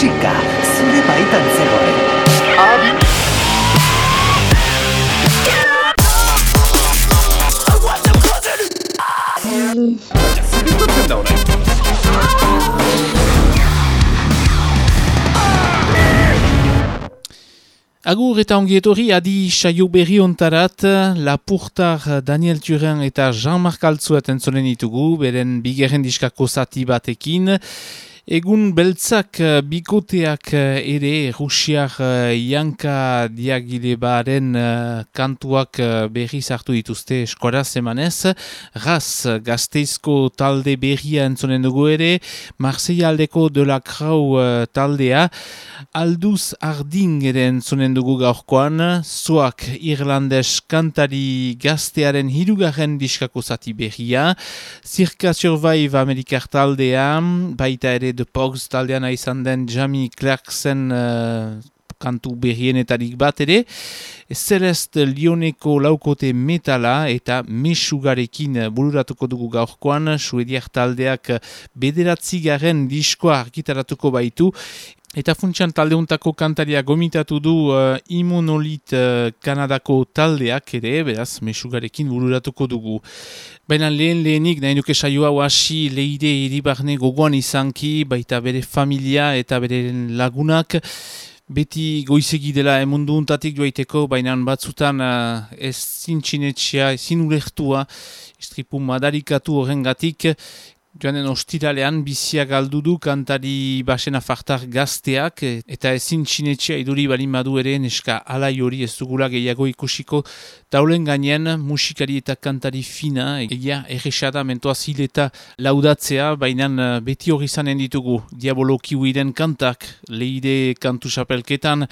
musika zure baitan zegoen. Zerikutzen da Agur eta ongietori adi saio berri ontarat, Lapurtar Daniel Turen eta Jean-Marc Altzuet entzonen ditugu, beren bigerren diskako zati batekin. Egun beltzak eh, bikoteak eh, ere Rusiak Janka eh, diagile baren kantuak berri zartu dituzte eskora zemanez. Raz gazteizko talde berria entzonen dugu ere, Marseille aldeko de la Krau taldea. Alduz ardin ere entzonen dugu gaurkoan, zuak Irlandes kantari gaztearen hirugarren diskako zati berria. Circa Survive Amerikar taldea, baita ere The Pogs taldean izan den Jamie Clarkson uh, kantu berrienetarik bat ere. Celeste Lioneko laukote metala eta mesugarekin bururatuko dugu gaurkoan, suediak taldeak bederatzi garen diskoa argitaratuko baitu. Eta funtsan taldeuntako kantaria gomitatu du uh, immunolit uh, Kanadako taldeak ere, beraz, mesugarekin bururatuko dugu. Baina lehen lehenik, nahi nuke saioa hasi leire iribarne gogoan izanki, baita bere familia eta bere lagunak, beti goizegi dela emundu untatik joaiteko, baina batzutan uh, ez zintxinetxea, ezin urehtua, istripu madarikatu horren gatik, Joanen ostiralean bizia galdu du kantari basena fartar gazteak eta ezin txinetxea iduri balin badu ere neska alai hori ez dugula gehiago ikusiko. Taulen gainean musikari eta kantari fina egia erresada mentoa zileta laudatzea baina eh, beti hori zanen ditugu. Diabolo kiwiren kantak leide kantu sapelketan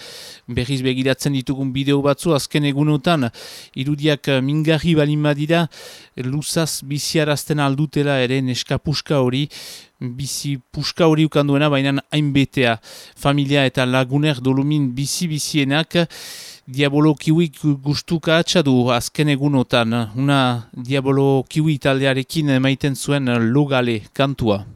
berriz begiratzen ditugun bideo batzu azken egunotan. Irudiak mingarri balin badira luzaz biziarazten aldutela ere neska puska hori, bizi puska hori ukanduena, baina hainbetea familia eta laguner dolumin bizi-bizienak, Diabolo Kiwi gustuka atxadu azken egunotan, una Diabolo Kiwi taldearekin maiten zuen logale kantua.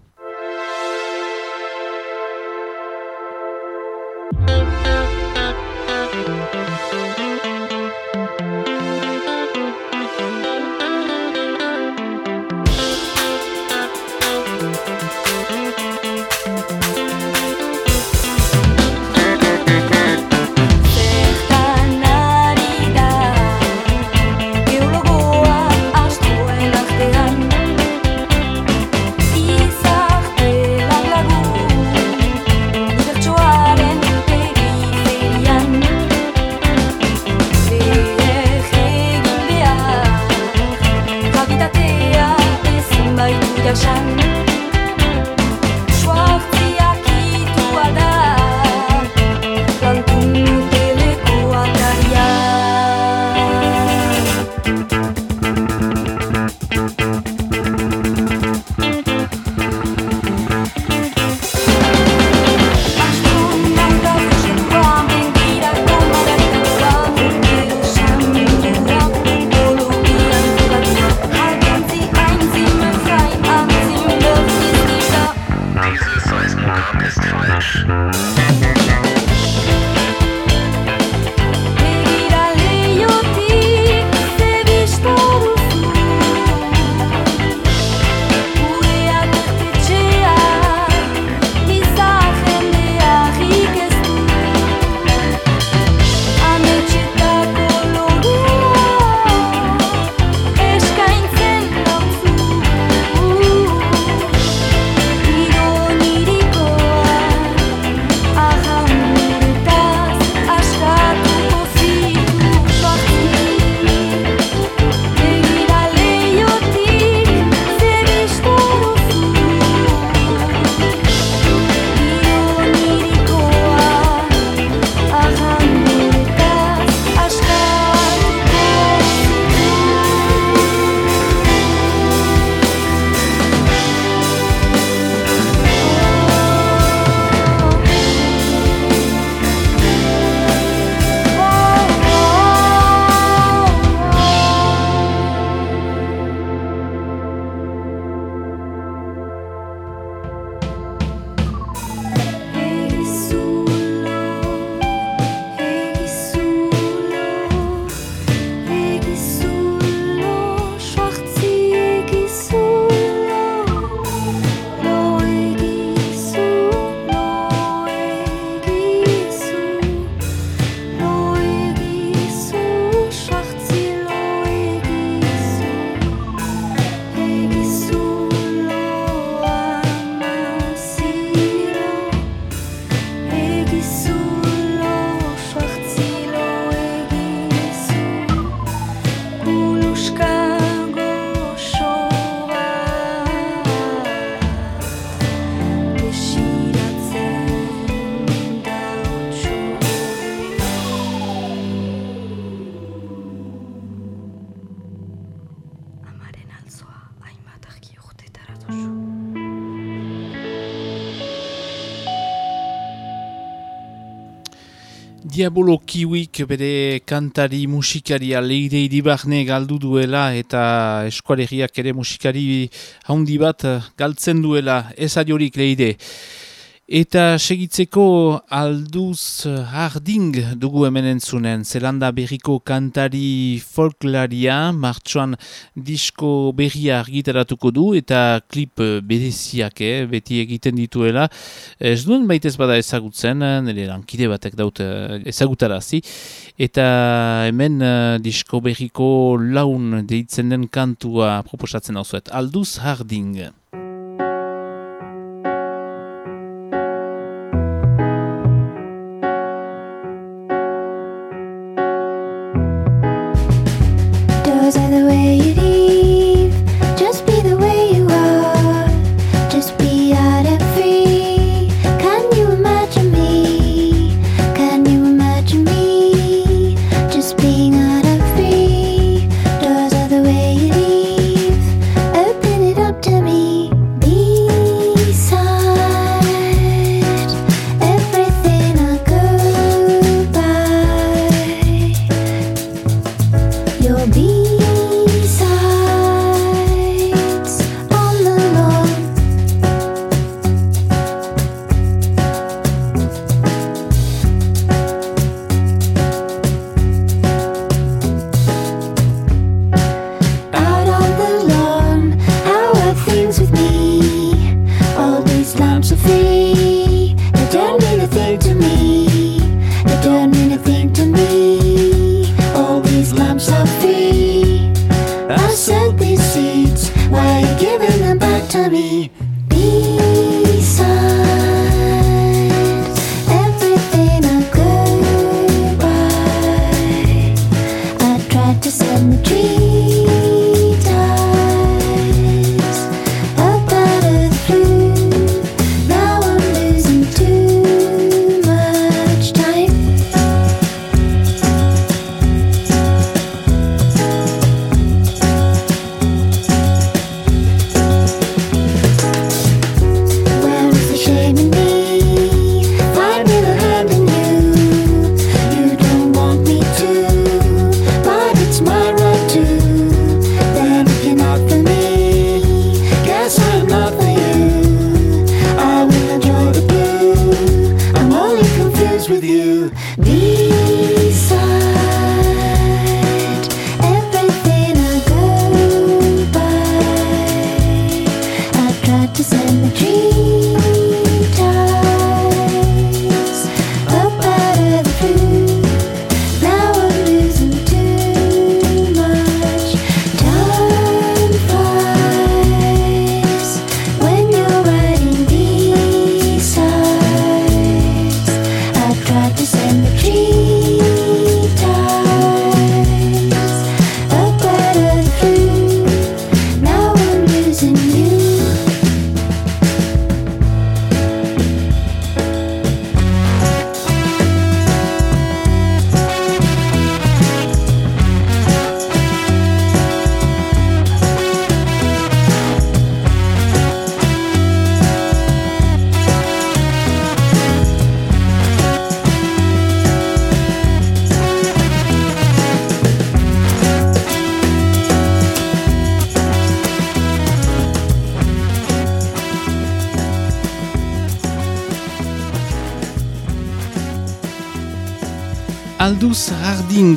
Anarchist Quatsch. Diabolo Kiwik bere kantari musikaria leire iribarne galdu duela eta eskualeriak ere musikari haundi bat galtzen duela ez ariorik leire. Eta segitzeko alduz harding dugu hemen entzunen. Zelanda berriko kantari folklaria, martxoan disko berria argitaratuko du eta klip bereziak, eh, beti egiten dituela. Ez duen baitez bada ezagutzen, nire lankide batek daut ezagutarazi. Eta hemen uh, disko berriko laun deitzen den kantua proposatzen hau zuet. Alduz harding.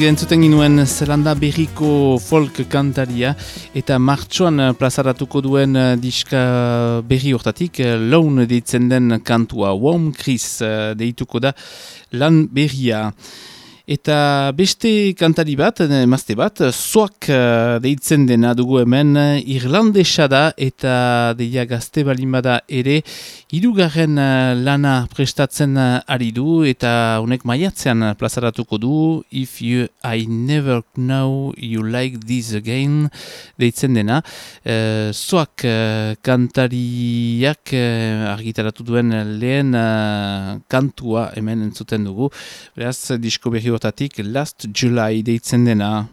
Entzuten ginuen Zelanda berriko folk kantaria eta martxoan plazaratuko duen diska berri hortatik laun deitzen den kantua Wom Chris deituko da lan berria. Eta beste kantari bat, emazte bat, zoak deitzen dena dugu hemen, Irlandesa da eta deia gazte balimada ere, irugarren uh, lana prestatzen uh, ari du eta honek maiatzean plazaratuko du, If you, I never know you like this again, deitzen dena. Uh, zoak uh, kantariak uh, argitaratu duen lehen uh, kantua hemen entzuten dugu. Beraz, disko berri Last July deitzen dena.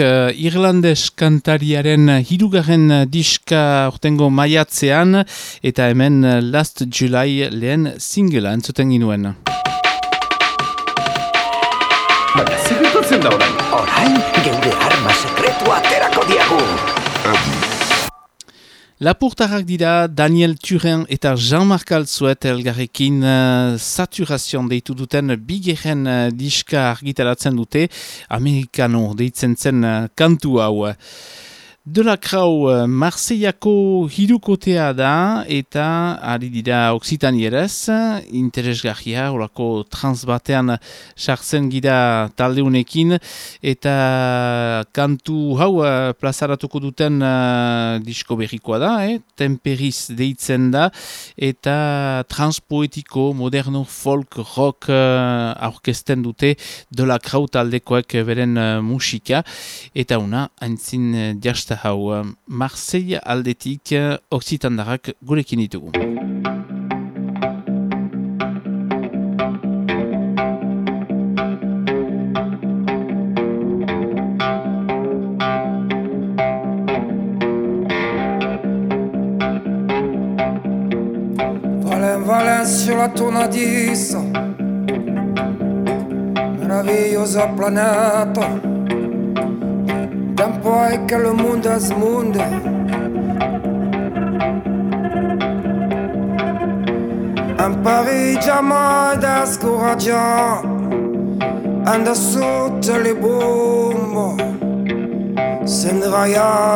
Uh, Irlandes kantariaren hirugarren diska ortengo maiatzean eta hemen Last July lehen singela entzuten ginuen. Baina, zer da orain? Orain, geure arma sekretua aterako diagu. Lapurtarrak dira Daniel Turen eta Jean-Marc Alzuet elgarrekin uh, saturazioan deitu duten bigeren uh, diska argitaratzen dute Amerikano deitzen zen uh, kantu hau. Dola krau uh, Marseillako hirukotea da eta ari dira oksitanierez, interesgarria, orako transbatean sartzen gira taldeunekin eta kantu hau uh, plazaratuko duten uh, disko berrikoa da, eh? temperiz deitzen da eta transpoetiko, moderno, folk, rock uh, aurkesten dute dola krau taldekoek beren uh, musika eta una haintzin uh, artista hau uh, Marseille aldetik uh, Occitandarak gurekin ditugu. Sur la tournadisse Meravigliosa planète Tempo è che lo mondo smonda. Un Parigi moda scoraggia, anda sotto le bombe, se ne vai a.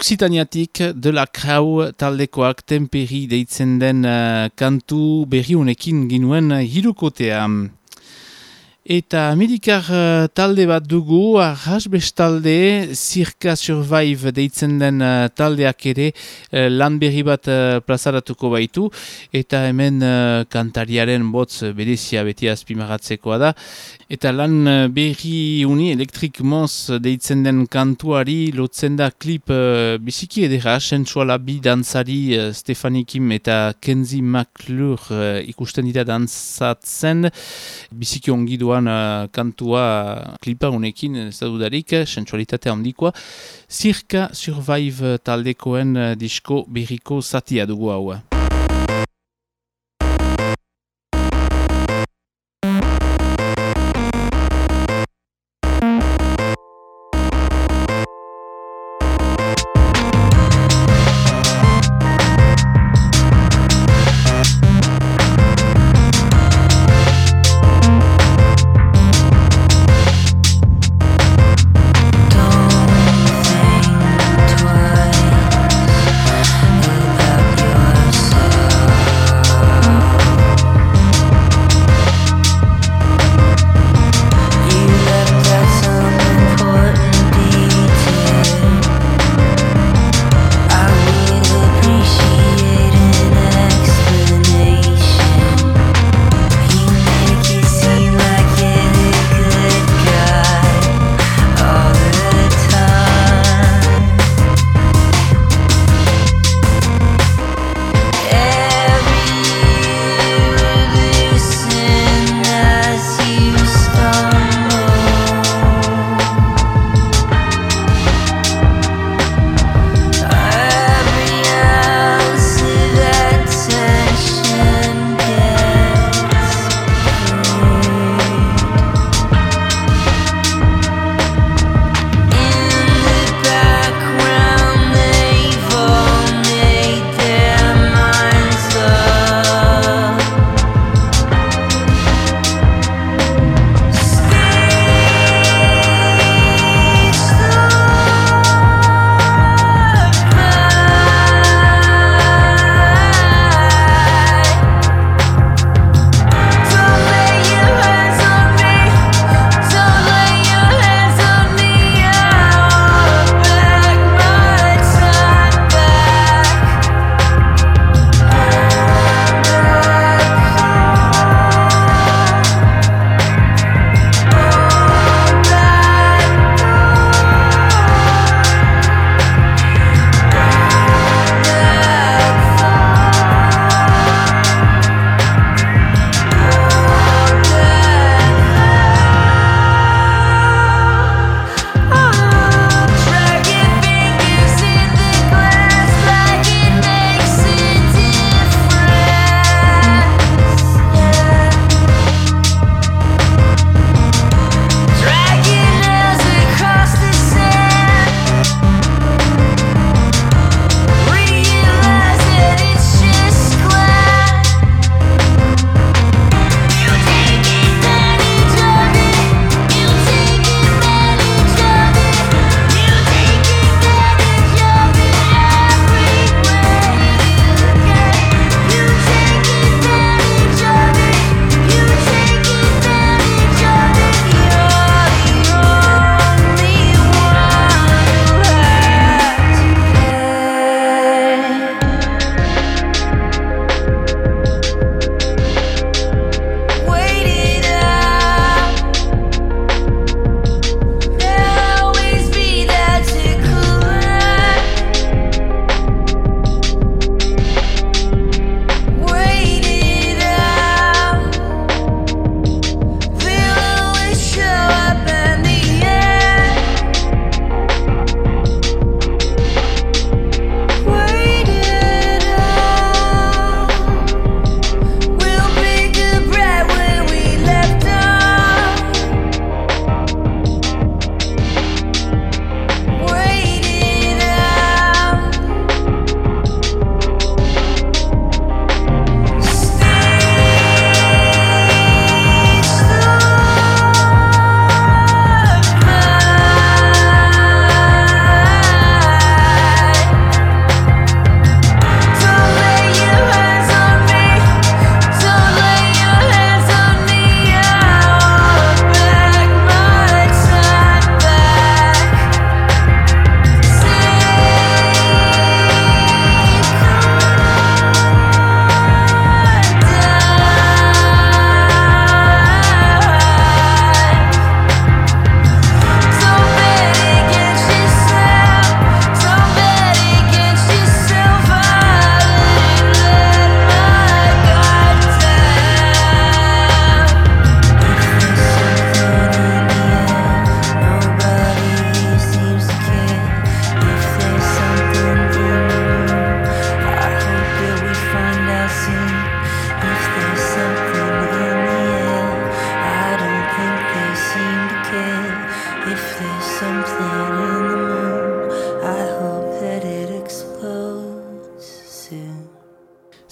Oksitaniatik de la Krau taldekoak temperi deitzen den uh, kantu berri honekin ginuen hirukotea. Eta Amerikar uh, talde bat dugu, arras bestalde, Circa Survive deitzen den uh, taldeak ere uh, lan berri bat uh, plazaratuko baitu. Eta hemen uh, kantariaren botz berezia beti azpimaratzekoa da. Eta lan berri uni elektrik moz deitzen den kantuari lotzen da klip uh, biziki edera, sensuala bi dantzari uh, Stefani Kim eta Kenzi McClure uh, ikusten dira dantzatzen. Biziki ongi duan uh, kantua klipa unekin, ez da dudarik, sensualitate handikoa. Circa Survive taldekoen uh, disko berriko zatia dugu hau.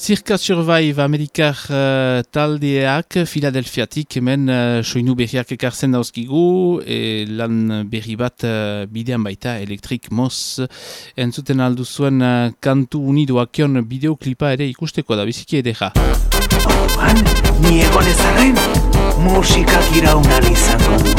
Circa Survive Amerikar uh, taldeak Filadelfiatik hemen uh, soinu berriak ekartzen dauzkigu e, lan berri bat uh, bidean baita Electric Moss entzuten aldu zuen uh, kantu unidoakion bideoklipa ere ikusteko da biziki edera. Orduan, ni egon ezaren musikak iraunari izango du.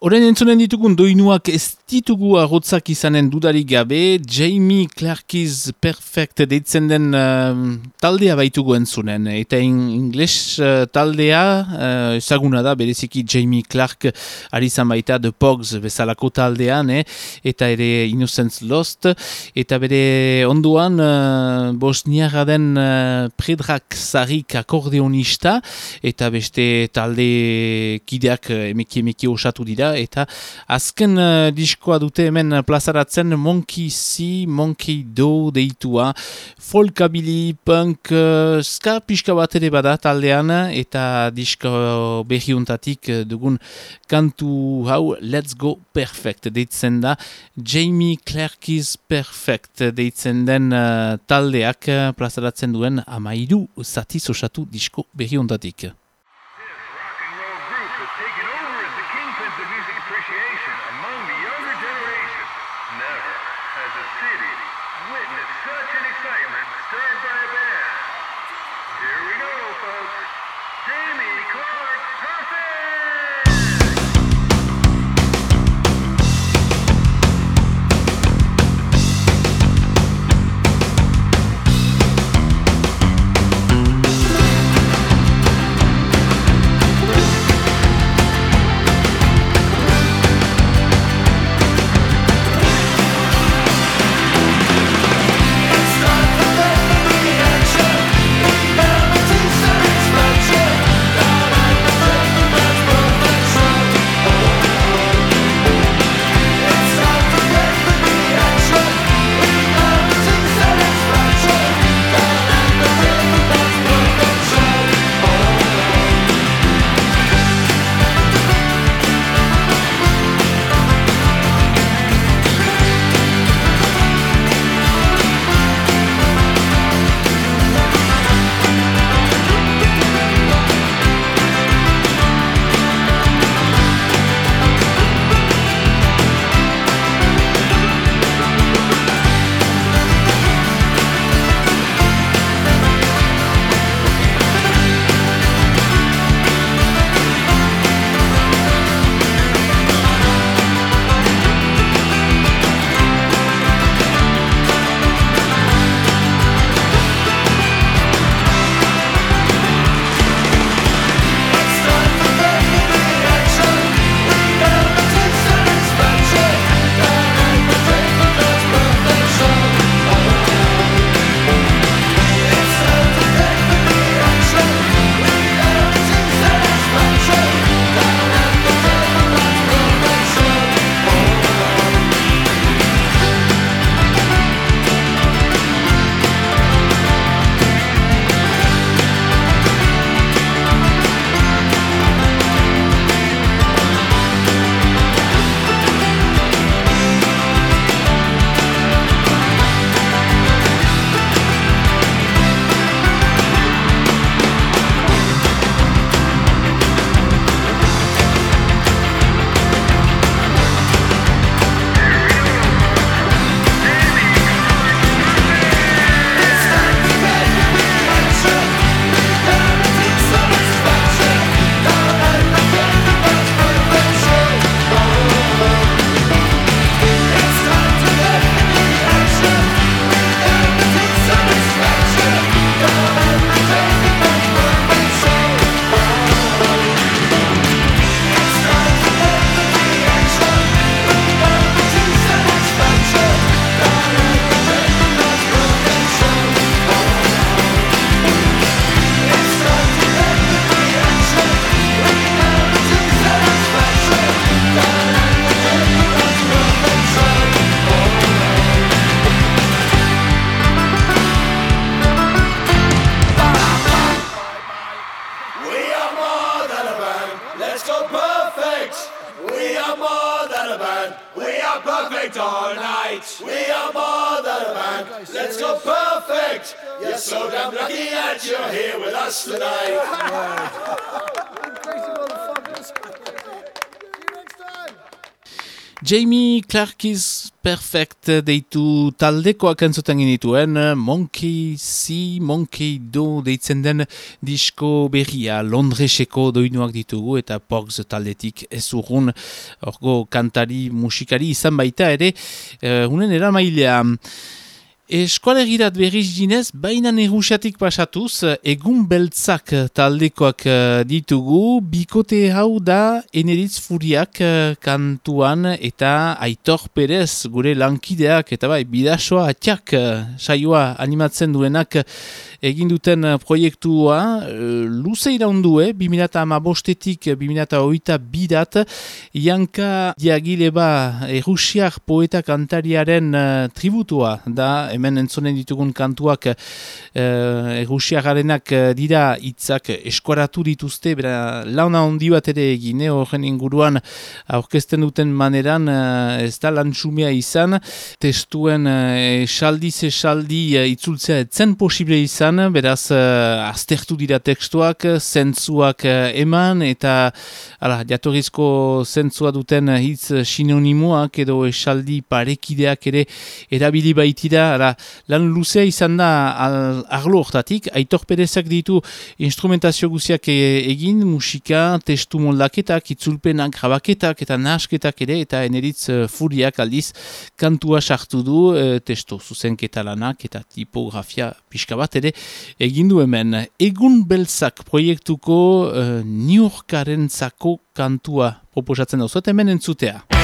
Horen entzunen ditugun doinuak ez ditugu agotzak izanen dudarik gabe, Jamie Clarkiz Perfect deitzen den uh, taldea baitugu entzunen. Eta in English uh, taldea, uh, ezaguna da, bereziki Jamie Clark arizan baita The Pogs bezalako taldean, eh? eta ere Innocence Lost, eta bere onduan uh, bosniara den uh, Predrag Zarik akordeonista, eta beste talde kideak emeki emeki osatu dira, eta azken uh, diskoa dute hemen plazaratzen Monkey C, Monkey Do deitua. Folkabili, punk, uh, ska pixka bat ere bada taldean. Eta disko behiuntatik dugun kantu hau Let's Go Perfect deitzen da. Jamie Clark is Perfect deitzen den uh, taldeak plazaratzen duen amairu zati osatu disko behiuntatik. Is perfect deitu taldekoak entzuten genituen Monkey See, Monkey Do deitzen den disko berria. Londreseko doinuak ditugu eta Pogs taldetik ez urrun. Orgo kantari musikari izan baita ere uh, unen eramailea Eskualegirat berriz ginez, baina negusiatik pasatuz, egun beltzak taldekoak eh, ditugu, bikote hau da eneritz furiak eh, kantuan eta aitor perez gure lankideak eta bai, bidasoa atxak eh, saioa animatzen duenak egin duten eh, proiektua luze iraundue, 2008-etik 2008 bidat, Ianka Diagileba Errusiak poeta kantariaren tributua da, hemen entzonen ditugun kantuak uh, Errusiagarenak dira hitzak eskoratu dituzte, bera launa handi bat ere egine, horren inguruan aurkezten duten maneran ez da lantxumea izan, testuen uh, esaldi uh, itzultzea etzen posible izan, beraz aztertu dira tekstuak, zentzuak eman, eta ala, jatorrizko zentzua duten hitz sinonimoak edo esaldi parekideak ere erabili baitira, ala, lan luzea izan da al, arlo hortatik, aitor perezak ditu instrumentazio guziak e, egin, musika, testu moldaketak, itzulpenak, grabaketak eta nasketak ere, eta eneritz uh, furiak aldiz kantua sartu du, uh, testu zuzenketa lanak eta tipografia pixka bat ere, egin du hemen egun beltzak proiektuko uh, New Yorkaren zako kantua proposatzen dauzot hemen entzutea.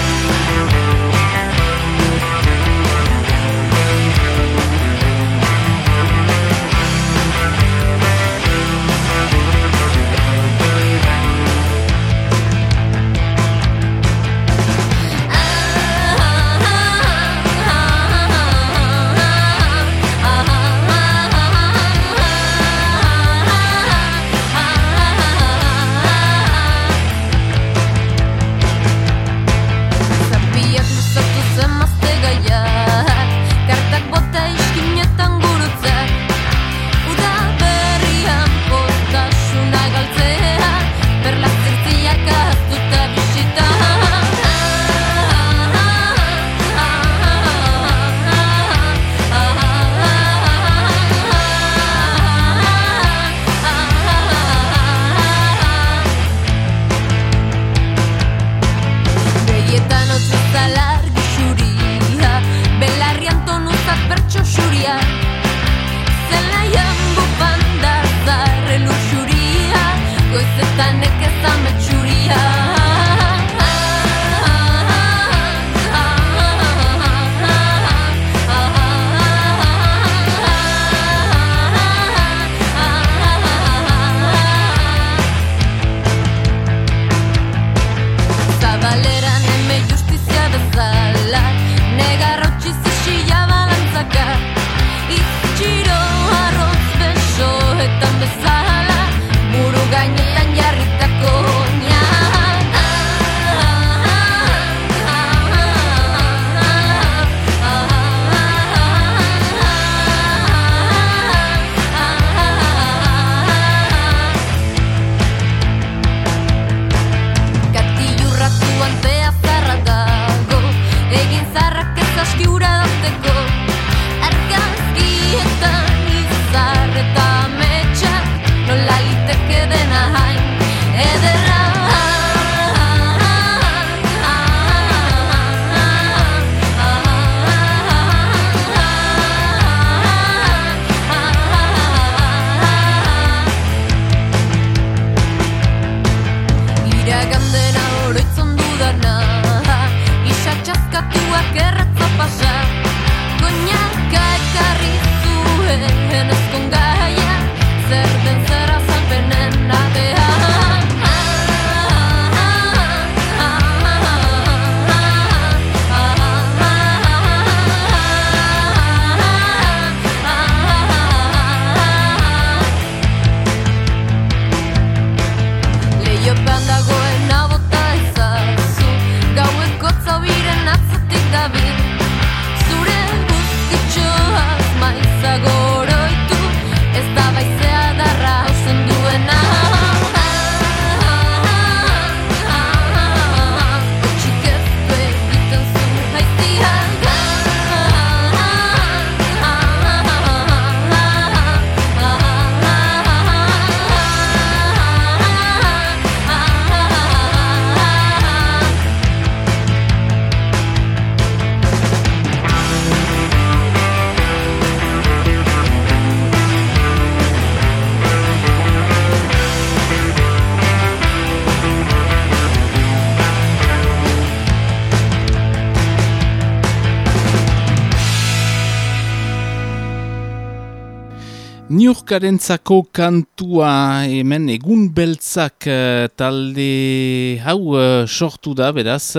Niurkarentzako kantua hemen egun beltzak uh, talde hau uh, sortu da, beraz,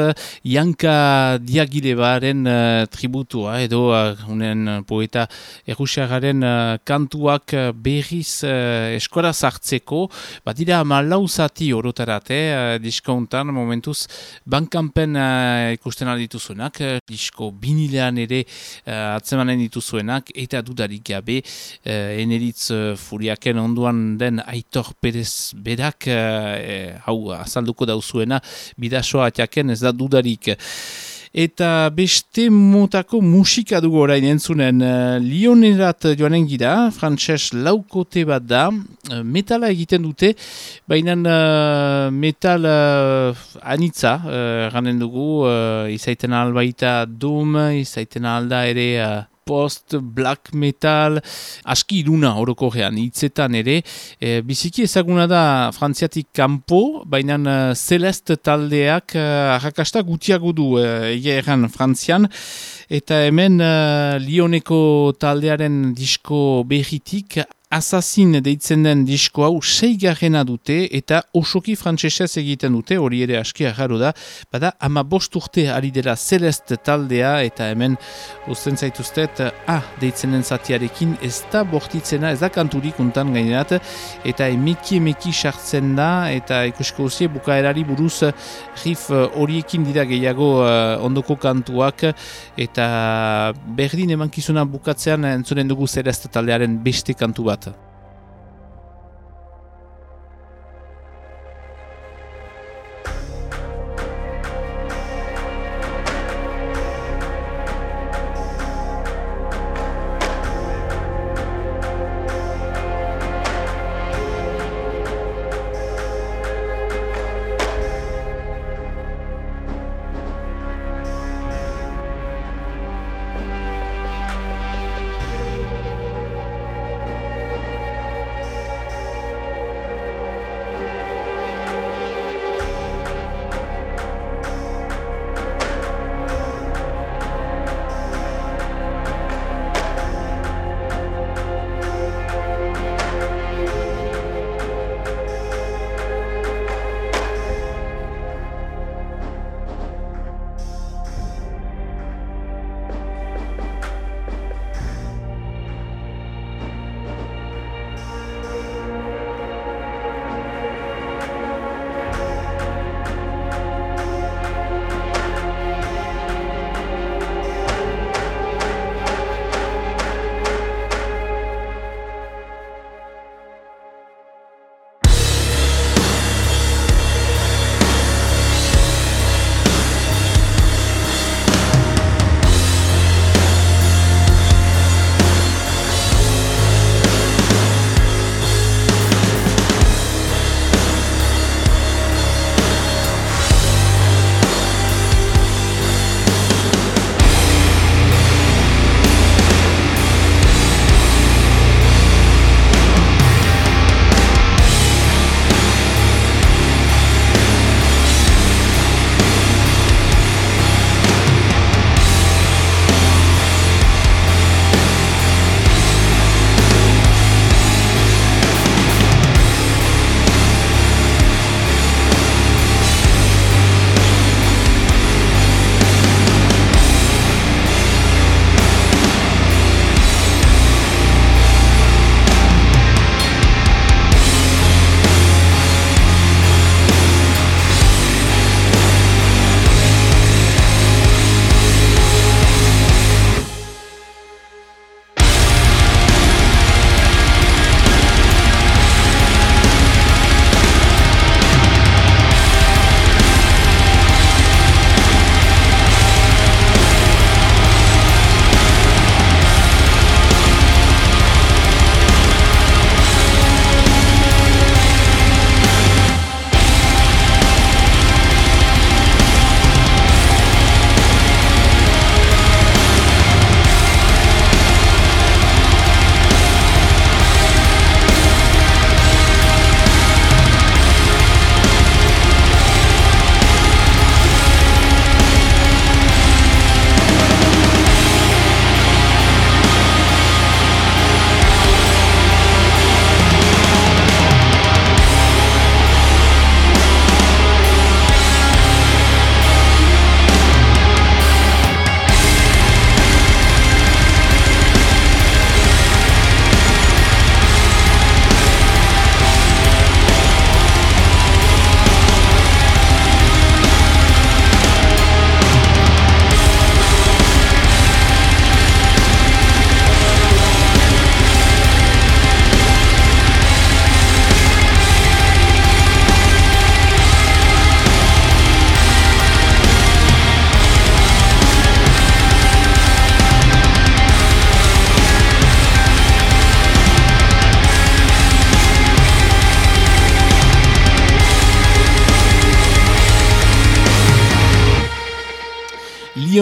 Janka Diagilebaren uh, tributua edo uh, unen poeta errusiagaren uh, kantuak berriz uh, eskora zartzeko, bat dira malauzati orotarate, uh, diskontan momentuz bankanpen uh, ikusten aldituzuenak, uh, disko binilean ere uh, atzemanen dituzuenak, eta dudarik gabe, uh, Eneritz Furiaken onduan den Aitor Perez berak uh, hau azalduko dauzuena bidasoa atiaken ez da dudarik. Eta beste motako musika dugu orain entzunen. Uh, Lionerat joanen gira, frantses laukote bat da, uh, metala egiten dute, baina uh, metal uh, anitza, uh, dugu, uh, izaiten albaita Doom, izaiten alda ere post, black metal, aski iruna horoko gean, hitzetan ere. E, biziki ezaguna da frantziatik kanpo, baina uh, Celeste taldeak uh, gutiago du uh, egeran frantzian. Eta hemen uh, Lioneko taldearen disko behitik Assassin deitzen den disko hau seigarrena dute eta osoki frantsesez egiten dute, hori ere aski agarro da, bada ama bost urte ari dela Celeste taldea eta hemen usten zaituztet A deitzen den zatiarekin ez da bortitzena, ez da kanturik untan gainerat eta emeki emeki sartzen da eta ikusko usie bukaerari buruz rif horiekin dira gehiago uh, ondoko kantuak eta berdin emankizuna bukatzean entzunen dugu Celeste taldearen beste kantu bat.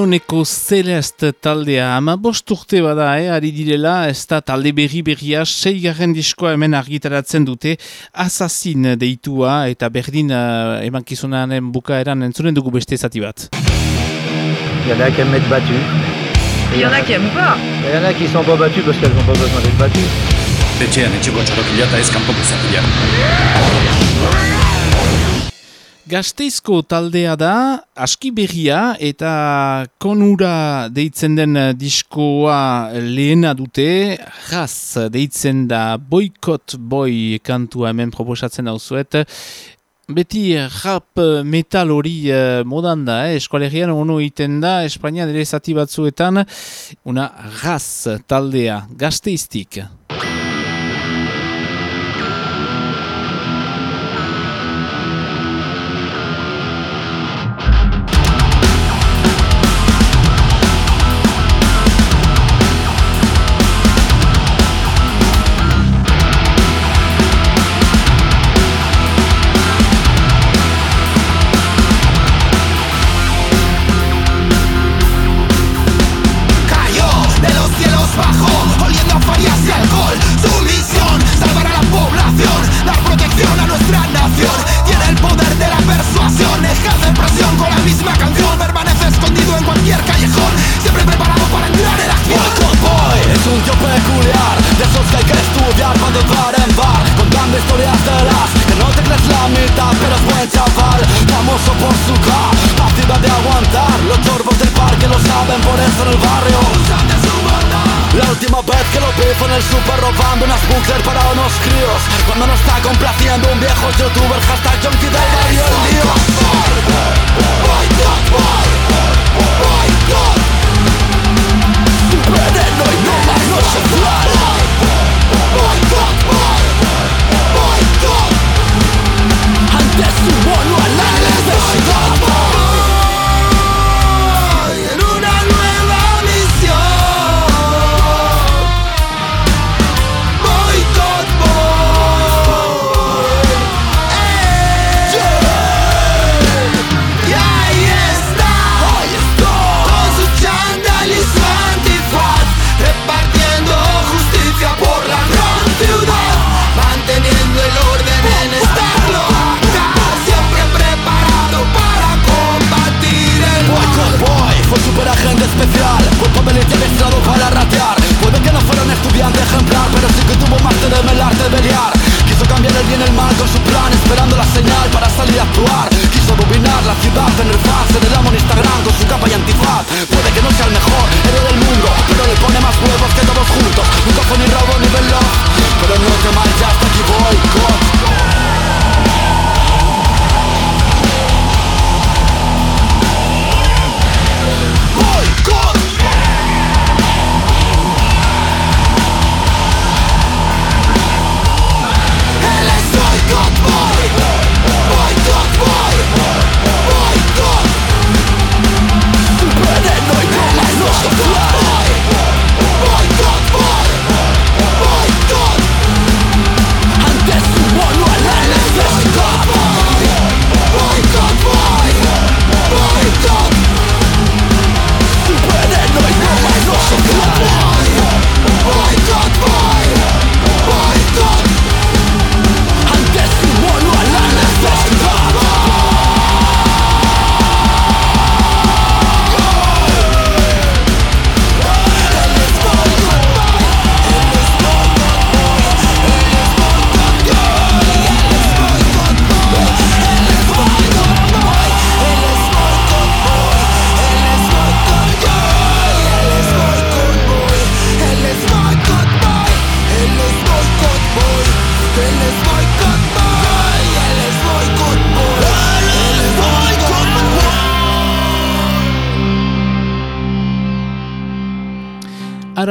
Leoneko Celeste taldea ama bost urte bada, eh, ari direla, ez da talde berri berria seigarren diskoa hemen argitaratzen dute, azazin deitua eta berdin eh, uh, emankizunaren bukaeran entzunen dugu beste zati bat. Il y en a qui aiment être battus. Il y pas. Il y qui sont pas battus parce qu'elles n'ont pas besoin d'être battues. Etxean etxeko txarokilata ez kanpoko zatia. Gasteizko taldea da, aski berria eta konura deitzen den diskoa lehena dute, jaz deitzen da boikot boi kantua hemen proposatzen dauzuet, Beti rap metal hori uh, modan da, eh? eskualerian ono egiten da, Espainia dere zati batzuetan, una raz taldea, gazteiztik. 我就赌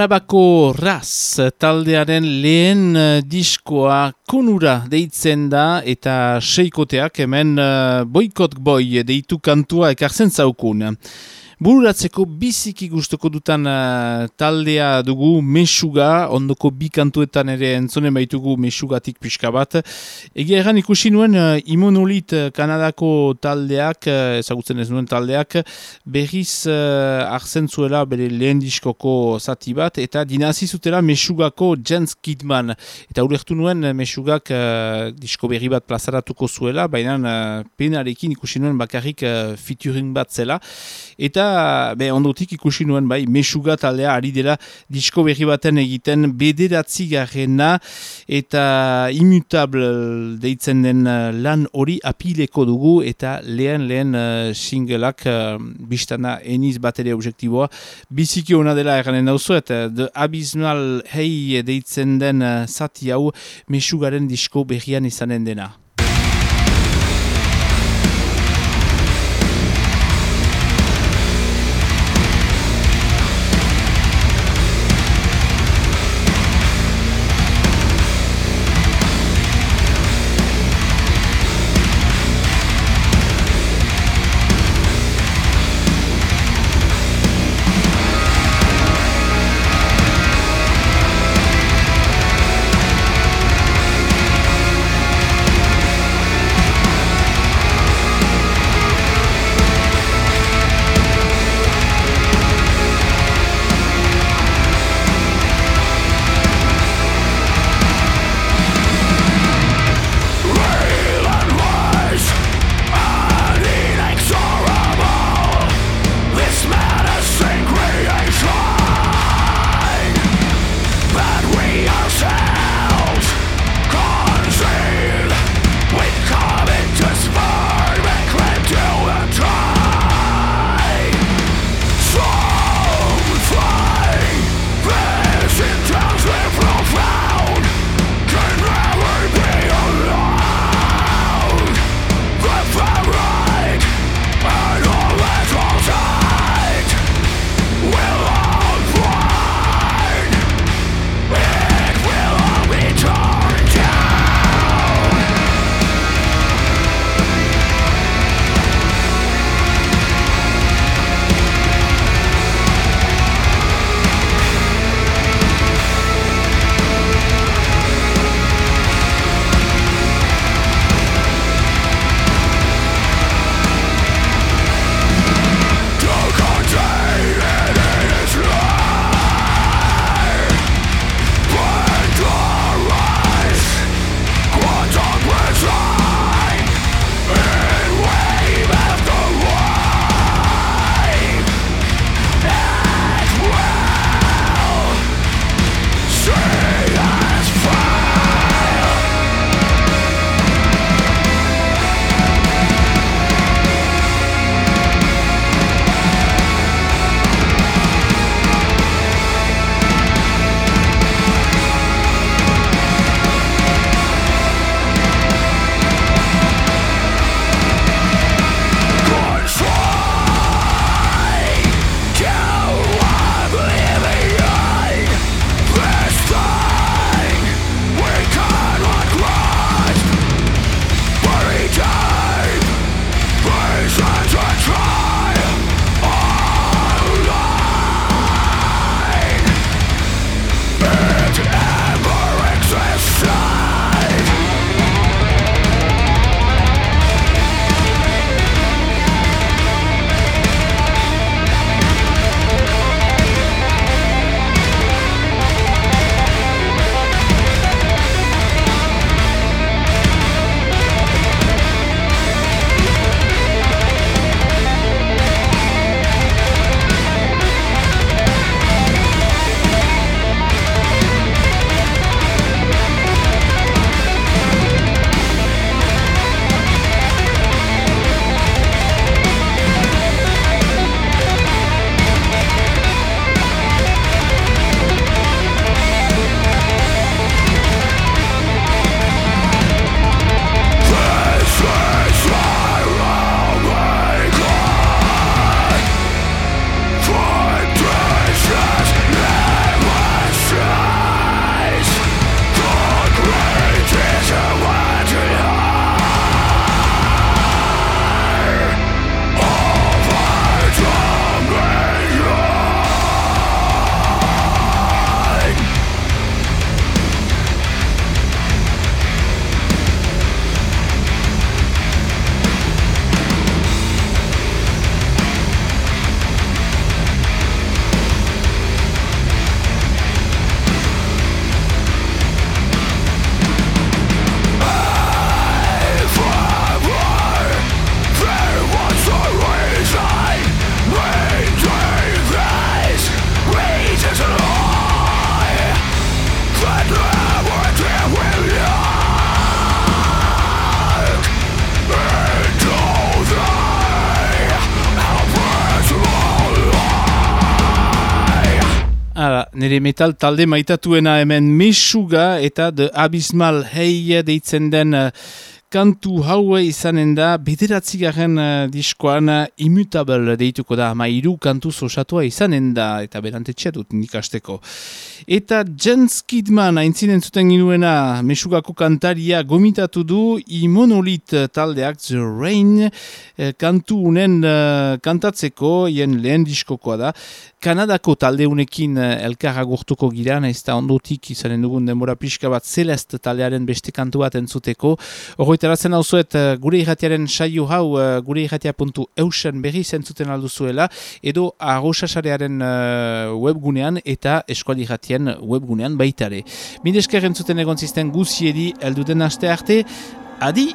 Arabako Raz taldearen lehen uh, diskoa konura deitzen da eta seikoteak hemen uh, boikot boi deitu kantua ekartzen zaukun. Bururatzeko biziki gustuko dutan uh, taldea dugu Mesuga, ondoko bi kantuetan ere entzonen baitugu Mesugatik pixka bat. Egia erran ikusi nuen uh, Immonolit uh, Kanadako taldeak, uh, ezagutzen ez nuen taldeak, berriz uh, arzen zuela bere lehen diskoko zati bat, eta dinazi zutela Mesugako Jens Kidman. Eta urrektu nuen Mesugak uh, disko berri bat plazaratuko zuela, baina uh, penarekin ikusi nuen bakarrik uh, featuring bat zela. Eta be, ondotik ikusi nuen bai, mesuga taldea ari dela disko berri baten egiten bederatzi garrena eta immutable deitzen den uh, lan hori apileko dugu eta lehen lehen uh, singleak uh, biztana eniz bateria objektiboa biziki hona dela eranen dauzu eta The Abysmal Hei deitzen den uh, zati hau mesugaren disko berrian izanen dena. Nere metal talde maitatuena hemen mesuga eta de abismal hei deitzen den uh, kantu hau izanen da bederatzigarren uh, diskoan uh, immutable deituko da mairu kantu zosatua izanen da eta berantetxea dut nikasteko. Eta Jens Kidman aintzinen zuten ginuena mesugako kantaria gomitatu du imonolit taldeak The Rain uh, kantu unen uh, kantatzeko ien lehen diskokoa da. Kanadako taldeunekin elkarra gurtuko gira, ez da ondotik izanen dugun denbora pixka bat Celeste taldearen beste kantu bat entzuteko. Horroita Terazen hau zuet, uh, gure irratiaren saio hau uh, gure irratia.eusen berri zentzuten alduzuela, edo arrosasarearen uh, webgunean eta eskuali irratien webgunean baitare. Mindezker entzuten egon zisten guziedi elduden aste arte, adi!